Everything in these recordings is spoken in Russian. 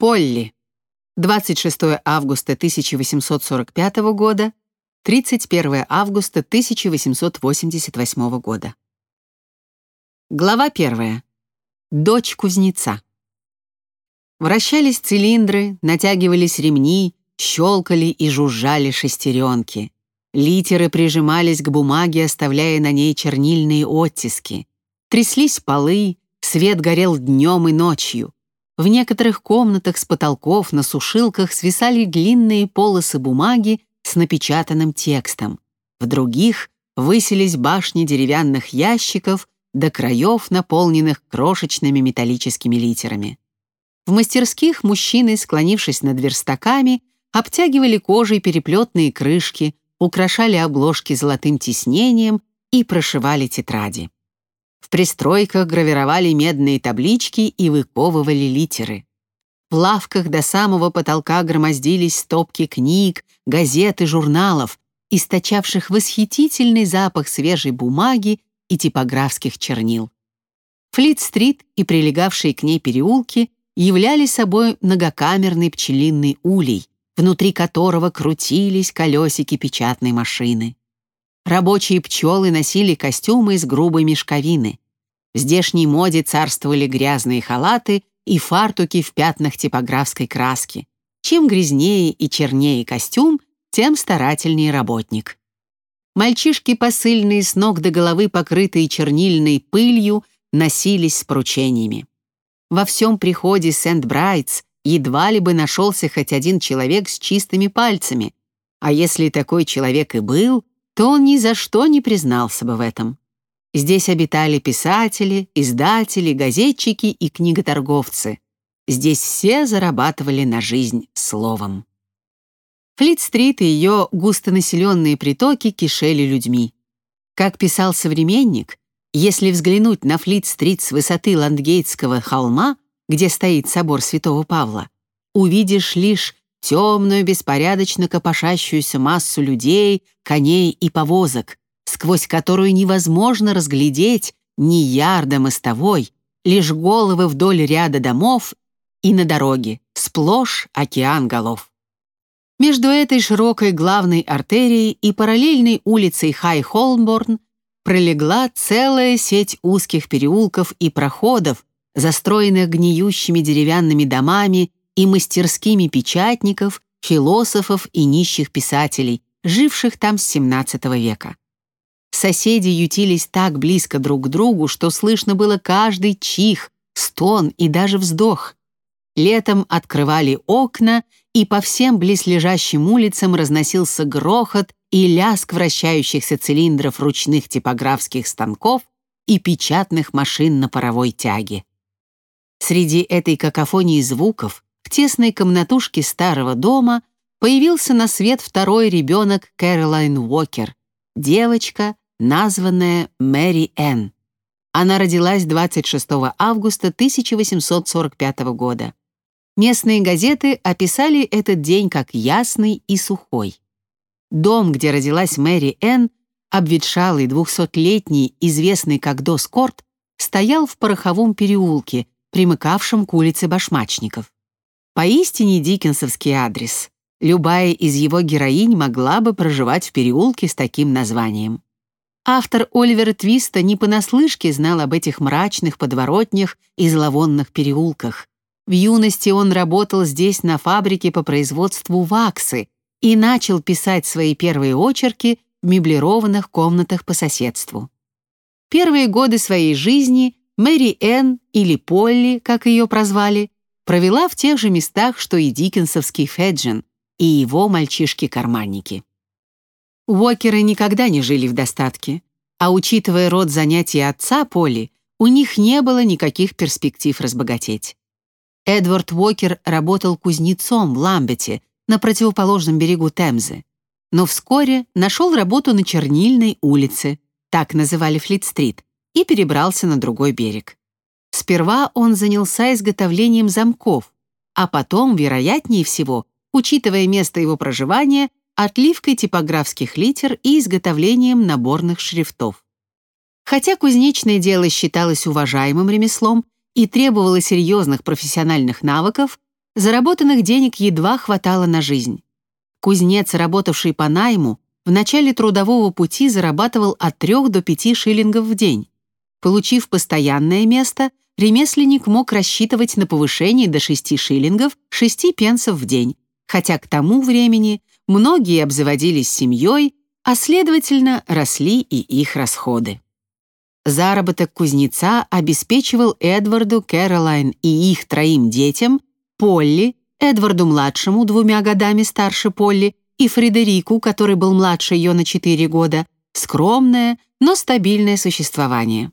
Полли. 26 августа 1845 года, 31 августа 1888 года. Глава 1. Дочь кузнеца. Вращались цилиндры, натягивались ремни, щелкали и жужжали шестеренки. Литеры прижимались к бумаге, оставляя на ней чернильные оттиски. Тряслись полы, свет горел днем и ночью. В некоторых комнатах с потолков на сушилках свисали длинные полосы бумаги с напечатанным текстом. В других высились башни деревянных ящиков до краев, наполненных крошечными металлическими литерами. В мастерских мужчины, склонившись над верстаками, обтягивали кожей переплетные крышки, украшали обложки золотым тиснением и прошивали тетради. В пристройках гравировали медные таблички и выковывали литеры. В лавках до самого потолка громоздились стопки книг, газет и журналов, источавших восхитительный запах свежей бумаги и типографских чернил. Флит-стрит и прилегавшие к ней переулки являли собой многокамерный пчелиный улей, внутри которого крутились колесики печатной машины. Рабочие пчелы носили костюмы из грубой мешковины. В здешней моде царствовали грязные халаты и фартуки в пятнах типографской краски. Чем грязнее и чернее костюм, тем старательнее работник. Мальчишки посыльные с ног до головы, покрытые чернильной пылью, носились с поручениями. Во всем приходе Сент-Брайтс едва ли бы нашелся хоть один человек с чистыми пальцами, а если такой человек и был, то он ни за что не признался бы в этом. Здесь обитали писатели, издатели, газетчики и книготорговцы. Здесь все зарабатывали на жизнь словом. Флит-стрит и ее густонаселенные притоки кишели людьми. Как писал современник, если взглянуть на Флит-стрит с высоты Ландгейтского холма, где стоит собор Святого Павла, увидишь лишь темную, беспорядочно копошащуюся массу людей, коней и повозок, сквозь которую невозможно разглядеть ни ярда мостовой, лишь головы вдоль ряда домов и на дороге, сплошь океан голов. Между этой широкой главной артерией и параллельной улицей Хай-Холмборн пролегла целая сеть узких переулков и проходов, застроенных гниющими деревянными домами и мастерскими печатников, философов и нищих писателей, живших там с XVII века. Соседи ютились так близко друг к другу, что слышно было каждый чих, стон и даже вздох. Летом открывали окна, и по всем близлежащим улицам разносился грохот и лязг вращающихся цилиндров ручных типографских станков и печатных машин на паровой тяге. Среди этой какофонии звуков в тесной комнатушке старого дома появился на свет второй ребенок Кэролайн Уокер, девочка, названная Мэри Энн. Она родилась 26 августа 1845 года. Местные газеты описали этот день как ясный и сухой. Дом, где родилась Мэри Энн, обветшалый двухсотлетний, известный как Доскорт, стоял в пороховом переулке, примыкавшем к улице Башмачников. Поистине диккенсовский адрес. Любая из его героинь могла бы проживать в переулке с таким названием. Автор Оливера Твиста не понаслышке знал об этих мрачных подворотнях и зловонных переулках. В юности он работал здесь на фабрике по производству ваксы и начал писать свои первые очерки в меблированных комнатах по соседству. Первые годы своей жизни Мэри Энн или Полли, как ее прозвали, провела в тех же местах, что и диккенсовский Феджин и его мальчишки-карманники. Уокеры никогда не жили в достатке, а учитывая род занятий отца Полли, у них не было никаких перспектив разбогатеть. Эдвард Уокер работал кузнецом в Ламбете на противоположном берегу Темзы, но вскоре нашел работу на Чернильной улице, так называли Флит-стрит, и перебрался на другой берег. Сперва он занялся изготовлением замков, а потом, вероятнее всего, учитывая место его проживания, отливкой типографских литер и изготовлением наборных шрифтов. Хотя кузнечное дело считалось уважаемым ремеслом и требовало серьезных профессиональных навыков, заработанных денег едва хватало на жизнь. Кузнец, работавший по найму, в начале трудового пути зарабатывал от 3 до 5 шиллингов в день. Получив постоянное место, ремесленник мог рассчитывать на повышение до 6 шиллингов 6 пенсов в день, хотя к тому времени многие обзаводились семьей, а следовательно, росли и их расходы. Заработок кузнеца обеспечивал Эдварду, Кэролайн и их троим детям, Полли, Эдварду-младшему двумя годами старше Полли, и Фредерику, который был младше ее на 4 года, скромное, но стабильное существование.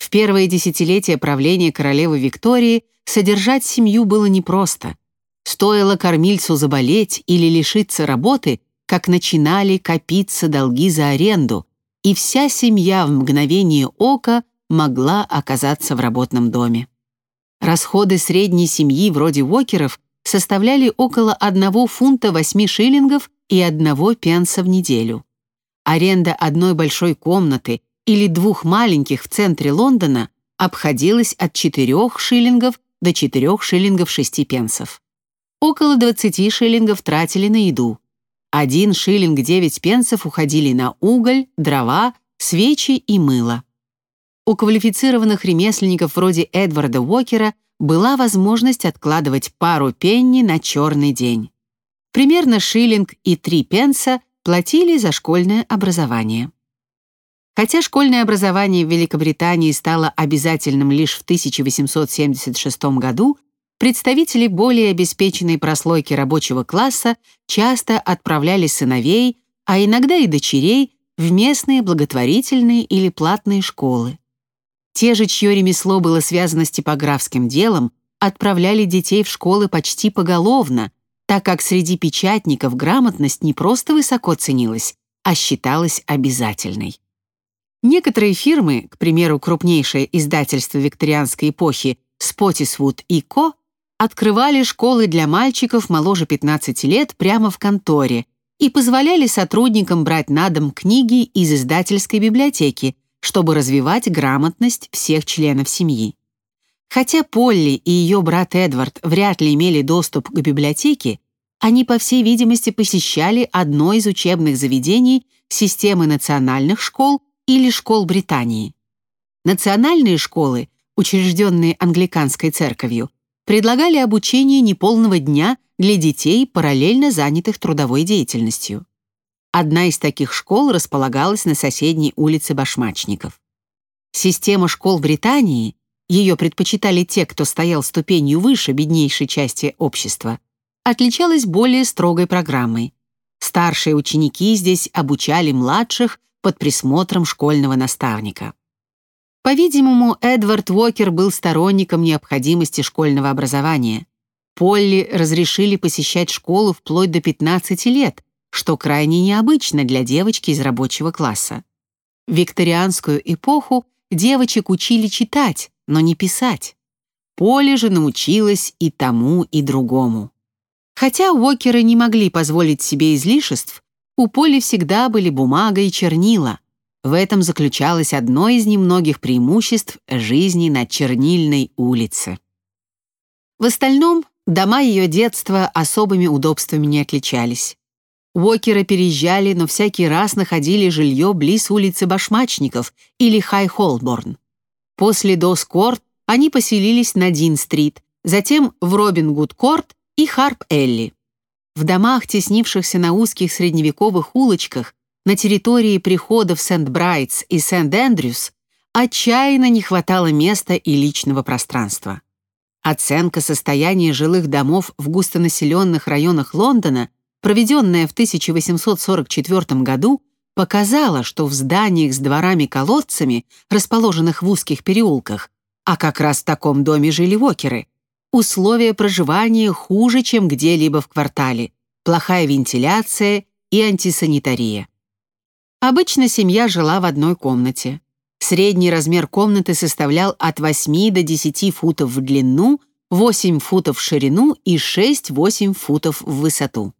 В первые десятилетия правления королевы Виктории содержать семью было непросто. Стоило кормильцу заболеть или лишиться работы, как начинали копиться долги за аренду, и вся семья в мгновение ока могла оказаться в работном доме. Расходы средней семьи вроде Уокеров составляли около 1 фунта 8 шиллингов и 1 пенса в неделю. Аренда одной большой комнаты или двух маленьких в центре Лондона обходилась от 4 шиллингов до 4 шиллингов 6 пенсов. Около 20 шиллингов тратили на еду. Один шиллинг 9 пенсов уходили на уголь, дрова, свечи и мыло. У квалифицированных ремесленников вроде Эдварда Уокера была возможность откладывать пару пенни на черный день. Примерно шиллинг и три пенса платили за школьное образование. Хотя школьное образование в Великобритании стало обязательным лишь в 1876 году, представители более обеспеченной прослойки рабочего класса часто отправляли сыновей, а иногда и дочерей, в местные благотворительные или платные школы. Те же, чье ремесло было связано с типографским делом, отправляли детей в школы почти поголовно, так как среди печатников грамотность не просто высоко ценилась, а считалась обязательной. Некоторые фирмы, к примеру, крупнейшее издательство викторианской эпохи Spottiswood и Co., открывали школы для мальчиков моложе 15 лет прямо в конторе и позволяли сотрудникам брать на дом книги из издательской библиотеки, чтобы развивать грамотность всех членов семьи. Хотя Полли и ее брат Эдвард вряд ли имели доступ к библиотеке, они, по всей видимости, посещали одно из учебных заведений системы национальных школ или школ Британии. Национальные школы, учрежденные англиканской церковью, предлагали обучение неполного дня для детей, параллельно занятых трудовой деятельностью. Одна из таких школ располагалась на соседней улице Башмачников. Система школ Британии, ее предпочитали те, кто стоял ступенью выше беднейшей части общества, отличалась более строгой программой. Старшие ученики здесь обучали младших под присмотром школьного наставника. По-видимому, Эдвард Уокер был сторонником необходимости школьного образования. Полли разрешили посещать школу вплоть до 15 лет, что крайне необычно для девочки из рабочего класса. В викторианскую эпоху девочек учили читать, но не писать. Полли же научилась и тому, и другому. Хотя Уокеры не могли позволить себе излишеств, у Полли всегда были бумага и чернила — в этом заключалось одно из немногих преимуществ жизни на Чернильной улице. В остальном, дома ее детства особыми удобствами не отличались. Уокеры переезжали, но всякий раз находили жилье близ улицы Башмачников или Хай-Холборн. После Дос-Корт они поселились на Дин-стрит, затем в Робин-Гуд-Корт и Харп-Элли. В домах, теснившихся на узких средневековых улочках, на территории приходов Сент-Брайтс и Сент-Эндрюс отчаянно не хватало места и личного пространства. Оценка состояния жилых домов в густонаселенных районах Лондона, проведенная в 1844 году, показала, что в зданиях с дворами-колодцами, расположенных в узких переулках, а как раз в таком доме жили вокеры, условия проживания хуже, чем где-либо в квартале, плохая вентиляция и антисанитария. Обычно семья жила в одной комнате. Средний размер комнаты составлял от 8 до 10 футов в длину, 8 футов в ширину и 6-8 футов в высоту.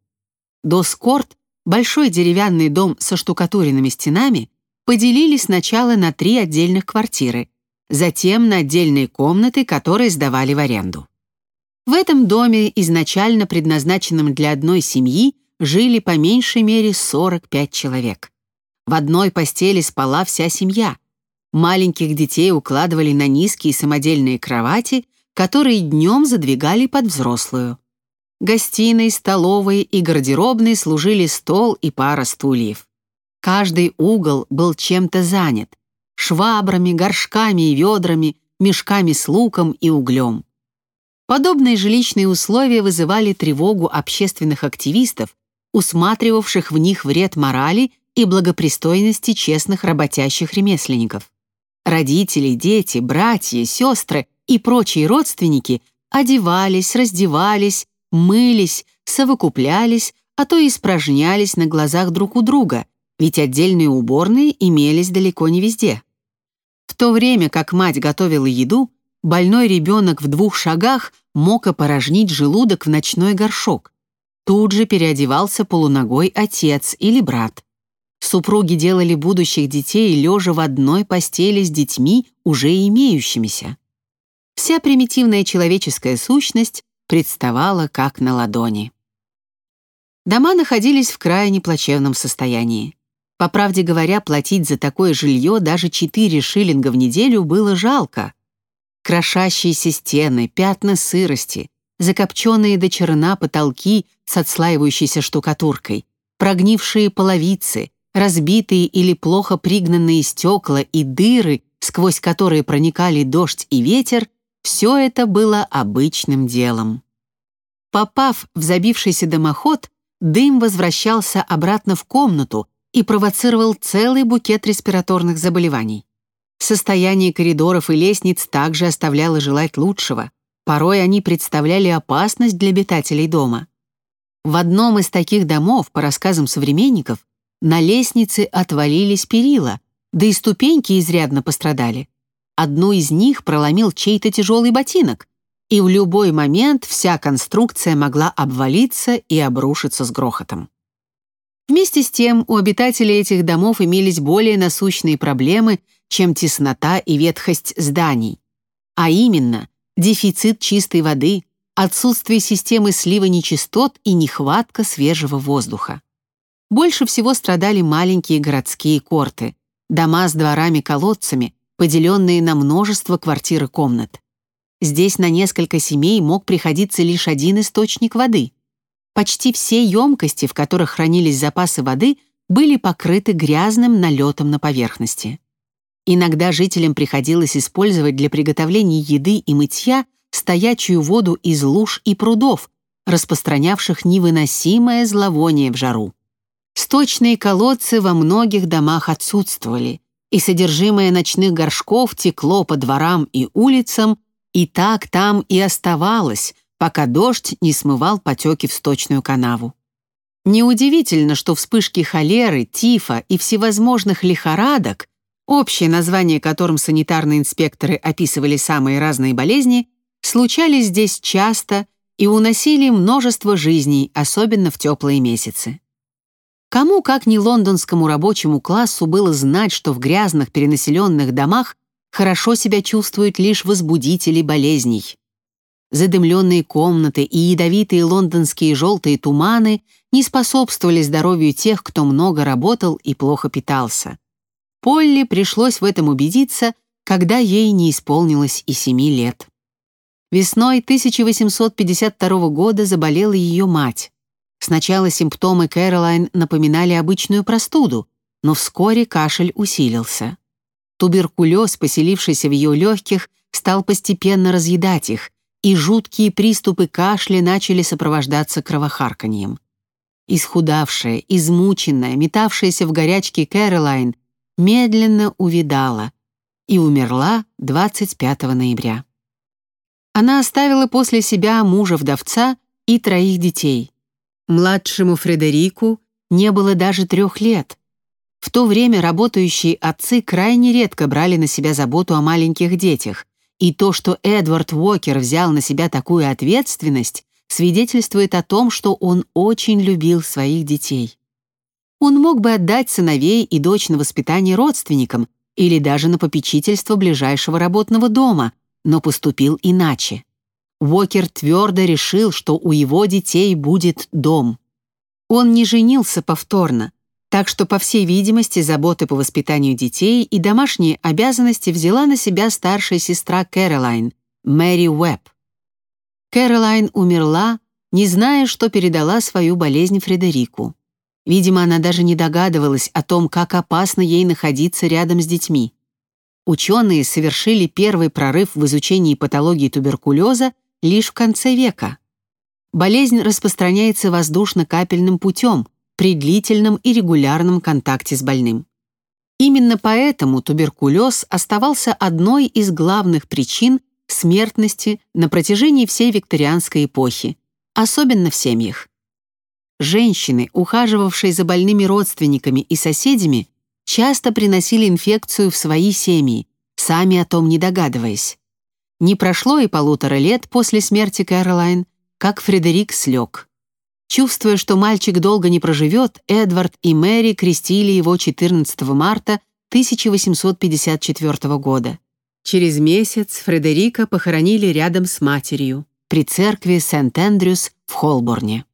Доскорт, большой деревянный дом со штукатуренными стенами, поделили сначала на три отдельных квартиры, затем на отдельные комнаты, которые сдавали в аренду. В этом доме, изначально предназначенном для одной семьи, жили по меньшей мере 45 человек. В одной постели спала вся семья. Маленьких детей укладывали на низкие самодельные кровати, которые днем задвигали под взрослую. Гостиной, столовой и гардеробной служили стол и пара стульев. Каждый угол был чем-то занят — швабрами, горшками и ведрами, мешками с луком и углем. Подобные жилищные условия вызывали тревогу общественных активистов, усматривавших в них вред морали и благопристойности честных работящих ремесленников. Родители, дети, братья, сестры и прочие родственники одевались, раздевались, мылись, совокуплялись, а то и испражнялись на глазах друг у друга, ведь отдельные уборные имелись далеко не везде. В то время как мать готовила еду, больной ребенок в двух шагах мог опорожнить желудок в ночной горшок. Тут же переодевался полуногой отец или брат. Супруги делали будущих детей лежа в одной постели с детьми, уже имеющимися. Вся примитивная человеческая сущность представала как на ладони. Дома находились в крайне плачевном состоянии. По правде говоря, платить за такое жилье даже 4 шиллинга в неделю было жалко. Крошащиеся стены, пятна сырости, закопченные до черна потолки с отслаивающейся штукатуркой, прогнившие половицы, разбитые или плохо пригнанные стекла и дыры, сквозь которые проникали дождь и ветер, все это было обычным делом. Попав в забившийся дымоход, дым возвращался обратно в комнату и провоцировал целый букет респираторных заболеваний. Состояние коридоров и лестниц также оставляло желать лучшего. Порой они представляли опасность для обитателей дома. В одном из таких домов, по рассказам современников, на лестнице отвалились перила, да и ступеньки изрядно пострадали. Одну из них проломил чей-то тяжелый ботинок, и в любой момент вся конструкция могла обвалиться и обрушиться с грохотом. Вместе с тем у обитателей этих домов имелись более насущные проблемы, чем теснота и ветхость зданий, а именно дефицит чистой воды, отсутствие системы слива нечистот и нехватка свежего воздуха. Больше всего страдали маленькие городские корты, дома с дворами-колодцами, поделенные на множество квартир и комнат. Здесь на несколько семей мог приходиться лишь один источник воды. Почти все емкости, в которых хранились запасы воды, были покрыты грязным налетом на поверхности. Иногда жителям приходилось использовать для приготовления еды и мытья стоячую воду из луж и прудов, распространявших невыносимое зловоние в жару. Сточные колодцы во многих домах отсутствовали, и содержимое ночных горшков текло по дворам и улицам, и так там и оставалось, пока дождь не смывал потеки в сточную канаву. Неудивительно, что вспышки холеры, тифа и всевозможных лихорадок, общее название которым санитарные инспекторы описывали самые разные болезни, случались здесь часто и уносили множество жизней, особенно в теплые месяцы. Кому, как не лондонскому рабочему классу, было знать, что в грязных перенаселенных домах хорошо себя чувствуют лишь возбудители болезней. Задымленные комнаты и ядовитые лондонские желтые туманы не способствовали здоровью тех, кто много работал и плохо питался. Полли пришлось в этом убедиться, когда ей не исполнилось и семи лет. Весной 1852 года заболела ее мать. Сначала симптомы Кэролайн напоминали обычную простуду, но вскоре кашель усилился. Туберкулез, поселившийся в ее легких, стал постепенно разъедать их, и жуткие приступы кашля начали сопровождаться кровохарканьем. Исхудавшая, измученная, метавшаяся в горячке Кэролайн медленно увидала и умерла 25 ноября. Она оставила после себя мужа-вдовца и троих детей. Младшему Фредерику не было даже трех лет. В то время работающие отцы крайне редко брали на себя заботу о маленьких детях, и то, что Эдвард Уокер взял на себя такую ответственность, свидетельствует о том, что он очень любил своих детей. Он мог бы отдать сыновей и дочь на воспитание родственникам или даже на попечительство ближайшего работного дома, но поступил иначе. Уокер твердо решил, что у его детей будет дом. Он не женился повторно, так что, по всей видимости, заботы по воспитанию детей и домашние обязанности взяла на себя старшая сестра Кэролайн, Мэри Уэбб. Кэролайн умерла, не зная, что передала свою болезнь Фредерику. Видимо, она даже не догадывалась о том, как опасно ей находиться рядом с детьми. Ученые совершили первый прорыв в изучении патологии туберкулеза лишь в конце века. Болезнь распространяется воздушно-капельным путем при длительном и регулярном контакте с больным. Именно поэтому туберкулез оставался одной из главных причин смертности на протяжении всей викторианской эпохи, особенно в семьях. Женщины, ухаживавшие за больными родственниками и соседями, часто приносили инфекцию в свои семьи, сами о том не догадываясь. Не прошло и полутора лет после смерти Кэролайн, как Фредерик слег. Чувствуя, что мальчик долго не проживет, Эдвард и Мэри крестили его 14 марта 1854 года. Через месяц Фредерика похоронили рядом с матерью при церкви Сент-Эндрюс в Холборне.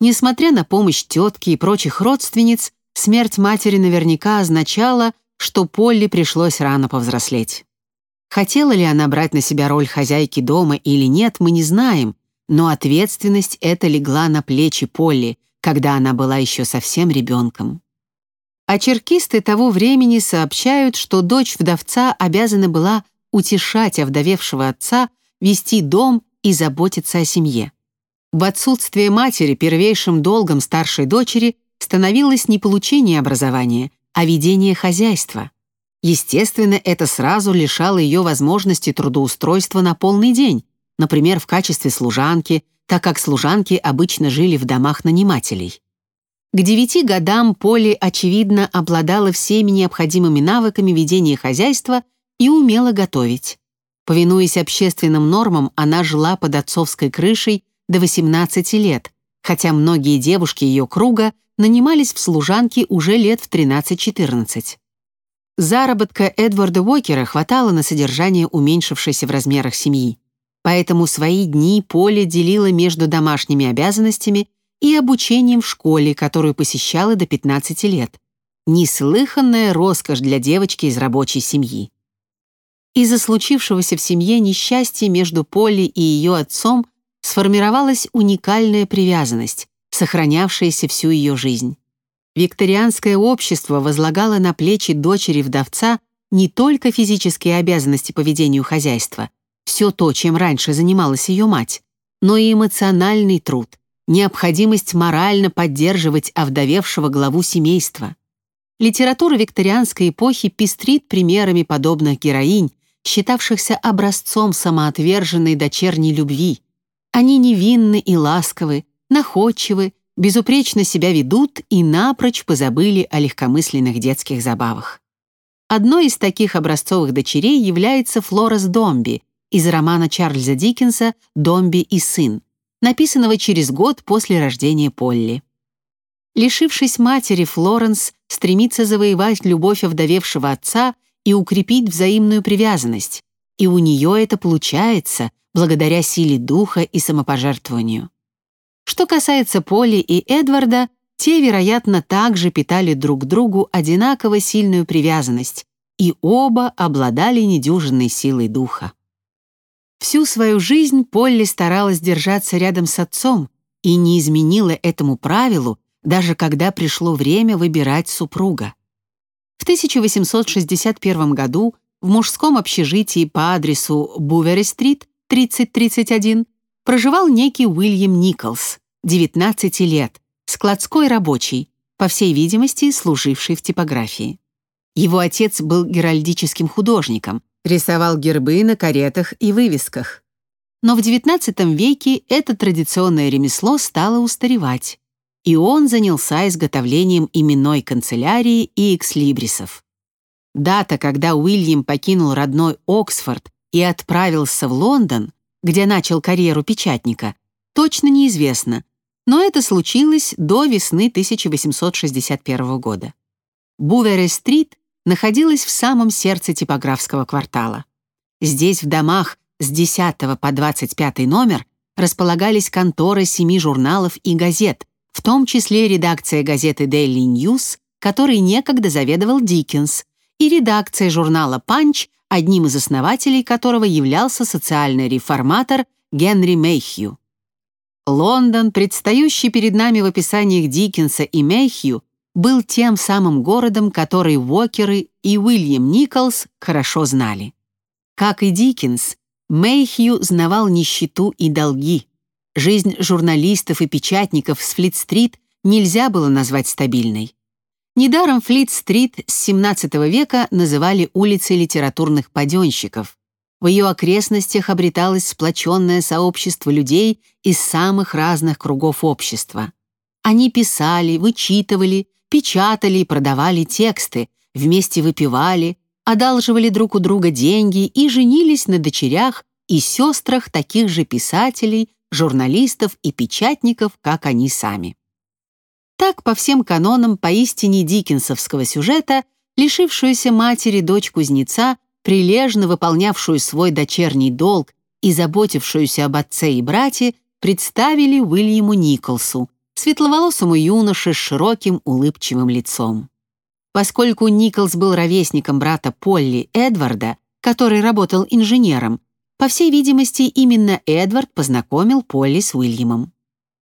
Несмотря на помощь тетки и прочих родственниц, смерть матери наверняка означала, что Полли пришлось рано повзрослеть. Хотела ли она брать на себя роль хозяйки дома или нет, мы не знаем, но ответственность эта легла на плечи Полли, когда она была еще совсем ребенком. А черкисты того времени сообщают, что дочь вдовца обязана была утешать овдовевшего отца, вести дом и заботиться о семье. В отсутствие матери первейшим долгом старшей дочери становилось не получение образования, а ведение хозяйства. Естественно, это сразу лишало ее возможности трудоустройства на полный день, например, в качестве служанки, так как служанки обычно жили в домах нанимателей. К девяти годам Поли, очевидно, обладала всеми необходимыми навыками ведения хозяйства и умела готовить. Повинуясь общественным нормам, она жила под отцовской крышей до 18 лет, хотя многие девушки ее круга нанимались в служанки уже лет в 13-14. Заработка Эдварда Уокера хватало на содержание уменьшившейся в размерах семьи, поэтому свои дни Поле делила между домашними обязанностями и обучением в школе, которую посещала до 15 лет. Неслыханная роскошь для девочки из рабочей семьи. Из-за случившегося в семье несчастья между Полли и ее отцом сформировалась уникальная привязанность, сохранявшаяся всю ее жизнь. Викторианское общество возлагало на плечи дочери вдовца не только физические обязанности по ведению хозяйства, все то, чем раньше занималась ее мать, но и эмоциональный труд, необходимость морально поддерживать овдовевшего главу семейства. Литература викторианской эпохи пестрит примерами подобных героинь, считавшихся образцом самоотверженной дочерней любви, они невинны и ласковы, находчивы, безупречно себя ведут и напрочь позабыли о легкомысленных детских забавах. Одной из таких образцовых дочерей является Флорес Домби из романа Чарльза Диккенса «Домби и сын», написанного через год после рождения Полли. Лишившись матери, Флоренс стремится завоевать любовь овдовевшего отца и укрепить взаимную привязанность, и у нее это получается, благодаря силе духа и самопожертвованию. Что касается Поли и Эдварда, те, вероятно, также питали друг другу одинаково сильную привязанность, и оба обладали недюжинной силой духа. Всю свою жизнь Полли старалась держаться рядом с отцом и не изменила этому правилу, даже когда пришло время выбирать супруга. В 1861 году в мужском общежитии по адресу Бувери-стрит 3031, проживал некий Уильям Николс, 19 лет, складской рабочий, по всей видимости, служивший в типографии. Его отец был геральдическим художником, рисовал гербы на каретах и вывесках. Но в XIX веке это традиционное ремесло стало устаревать, и он занялся изготовлением именной канцелярии и экслибрисов. Дата, когда Уильям покинул родной Оксфорд и отправился в Лондон, где начал карьеру печатника, точно неизвестно, но это случилось до весны 1861 года. Бувере-стрит находилась в самом сердце типографского квартала. Здесь в домах, с 10 по 25 номер располагались конторы семи журналов и газет, в том числе редакция газеты Daily News, которой некогда заведовал Диккенс, и редакция журнала «Панч», одним из основателей которого являлся социальный реформатор Генри Мейхью. Лондон, предстающий перед нами в описаниях Диккенса и Мейхью, был тем самым городом, который Уокеры и Уильям Николс хорошо знали. Как и Диккенс, Мейхью знавал нищету и долги. Жизнь журналистов и печатников с Флит-стрит нельзя было назвать стабильной. Недаром Флит-стрит с 17 века называли улицей литературных паденщиков. В ее окрестностях обреталось сплоченное сообщество людей из самых разных кругов общества. Они писали, вычитывали, печатали и продавали тексты, вместе выпивали, одалживали друг у друга деньги и женились на дочерях и сестрах таких же писателей, журналистов и печатников, как они сами. Так, по всем канонам поистине диккенсовского сюжета, лишившуюся матери дочь кузнеца, прилежно выполнявшую свой дочерний долг и заботившуюся об отце и брате, представили Уильяму Николсу, светловолосому юноше с широким улыбчивым лицом. Поскольку Николс был ровесником брата Полли Эдварда, который работал инженером, по всей видимости, именно Эдвард познакомил Полли с Уильямом.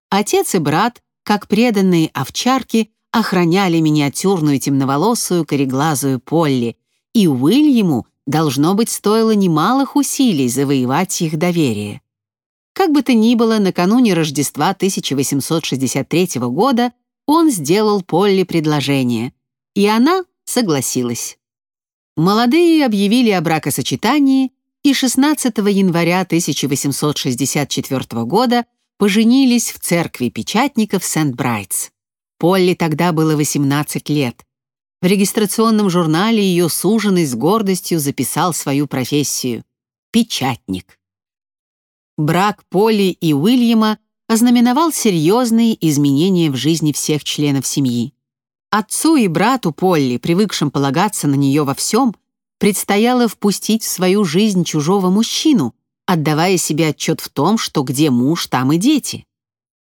Отец и брат, как преданные овчарки, охраняли миниатюрную темноволосую кореглазую Полли, и Уильяму, должно быть, стоило немалых усилий завоевать их доверие. Как бы то ни было, накануне Рождества 1863 года он сделал Полли предложение, и она согласилась. Молодые объявили о бракосочетании и 16 января 1864 года поженились в церкви печатников Сент-Брайтс. Полли тогда было 18 лет. В регистрационном журнале ее суженый с гордостью записал свою профессию — печатник. Брак Полли и Уильяма ознаменовал серьезные изменения в жизни всех членов семьи. Отцу и брату Полли, привыкшим полагаться на нее во всем, предстояло впустить в свою жизнь чужого мужчину, отдавая себе отчет в том, что где муж, там и дети.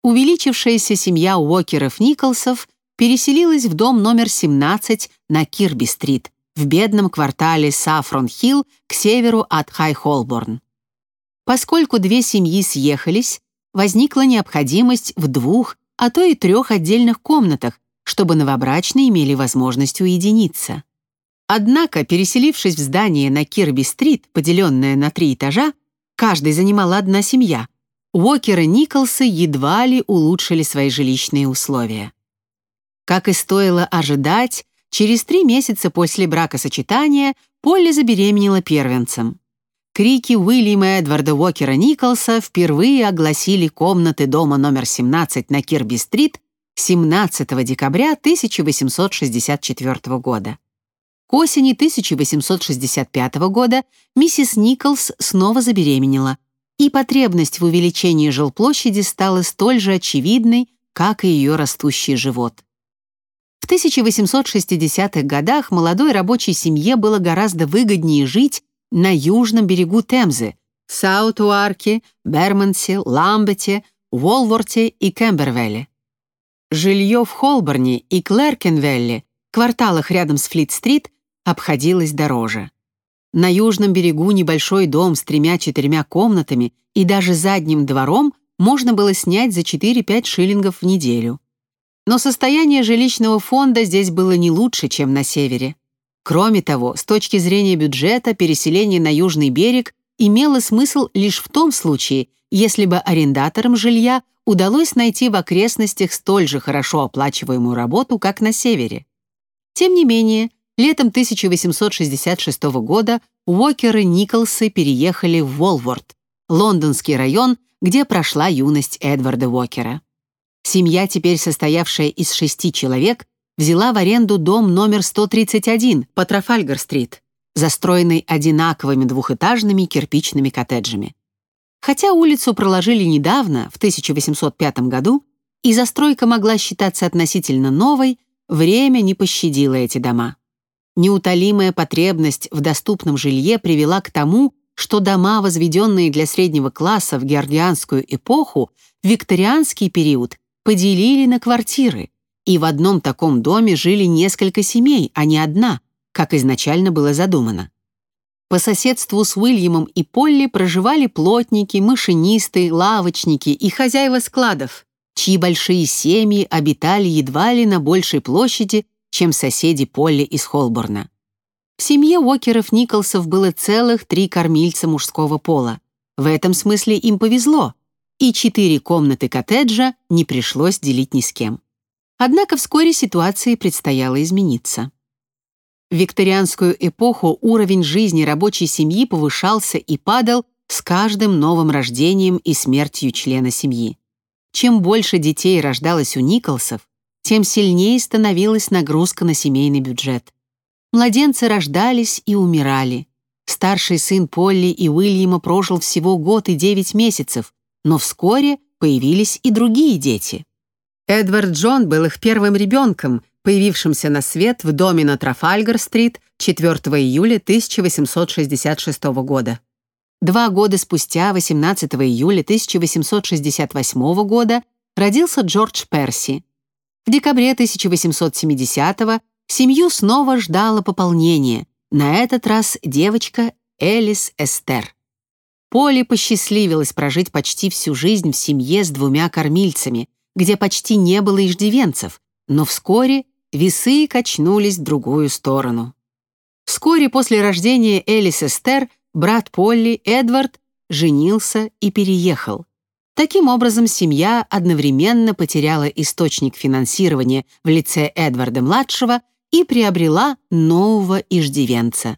Увеличившаяся семья Уокеров-Николсов переселилась в дом номер 17 на Кирби-стрит, в бедном квартале Сафрон-Хилл к северу от Хай-Холборн. Поскольку две семьи съехались, возникла необходимость в двух, а то и трех отдельных комнатах, чтобы новобрачные имели возможность уединиться. Однако, переселившись в здание на Кирби-стрит, поделенное на три этажа, каждый занимала одна семья, Уокер и Николсы едва ли улучшили свои жилищные условия. Как и стоило ожидать, через три месяца после бракосочетания Полли забеременела первенцем. Крики Уильяма Эдварда Уокера Николса впервые огласили комнаты дома номер 17 на Кирби-стрит 17 декабря 1864 года. К осени 1865 года миссис Николс снова забеременела, и потребность в увеличении жилплощади стала столь же очевидной, как и ее растущий живот. В 1860-х годах молодой рабочей семье было гораздо выгоднее жить на южном берегу Темзы, Саутуарке, Бермонсе, Ламбете, Уолворте и Кембервелле. Жилье в Холборне и Клеркенвелле, кварталах рядом с Флит-стрит, обходилось дороже. На южном берегу небольшой дом с тремя-четырьмя комнатами и даже задним двором можно было снять за 4-5 шиллингов в неделю. Но состояние жилищного фонда здесь было не лучше, чем на севере. Кроме того, с точки зрения бюджета, переселение на южный берег имело смысл лишь в том случае, если бы арендаторам жилья удалось найти в окрестностях столь же хорошо оплачиваемую работу, как на севере. Тем не менее, летом 1866 года Уокеры Николсы переехали в Волворд, лондонский район, где прошла юность Эдварда Уокера. Семья, теперь состоявшая из шести человек, взяла в аренду дом номер 131 по Трафальгар-стрит, застроенный одинаковыми двухэтажными кирпичными коттеджами. Хотя улицу проложили недавно, в 1805 году, и застройка могла считаться относительно новой, время не пощадило эти дома. Неутолимая потребность в доступном жилье привела к тому, что дома, возведенные для среднего класса в георгианскую эпоху, в викторианский период поделили на квартиры, и в одном таком доме жили несколько семей, а не одна, как изначально было задумано. По соседству с Уильямом и Полли проживали плотники, машинисты, лавочники и хозяева складов, чьи большие семьи обитали едва ли на большей площади, чем соседи Полли из Холборна. В семье Уокеров-Николсов было целых три кормильца мужского пола. В этом смысле им повезло, и четыре комнаты коттеджа не пришлось делить ни с кем. Однако вскоре ситуации предстояло измениться. В викторианскую эпоху уровень жизни рабочей семьи повышался и падал с каждым новым рождением и смертью члена семьи. Чем больше детей рождалось у Николсов, тем сильнее становилась нагрузка на семейный бюджет. Младенцы рождались и умирали. Старший сын Полли и Уильяма прожил всего год и девять месяцев, но вскоре появились и другие дети. Эдвард Джон был их первым ребенком, появившимся на свет в доме на Трафальгар-стрит 4 июля 1866 года. Два года спустя, 18 июля 1868 года, родился Джордж Перси. В декабре 1870-го семью снова ждало пополнение, на этот раз девочка Элис Эстер. Поле посчастливилось прожить почти всю жизнь в семье с двумя кормильцами, где почти не было иждивенцев, но вскоре весы качнулись в другую сторону. Вскоре после рождения Элис Эстер брат Полли, Эдвард, женился и переехал. Таким образом, семья одновременно потеряла источник финансирования в лице Эдварда-младшего и приобрела нового иждивенца.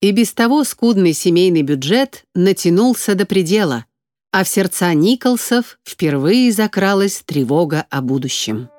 И без того скудный семейный бюджет натянулся до предела, а в сердца Николсов впервые закралась тревога о будущем.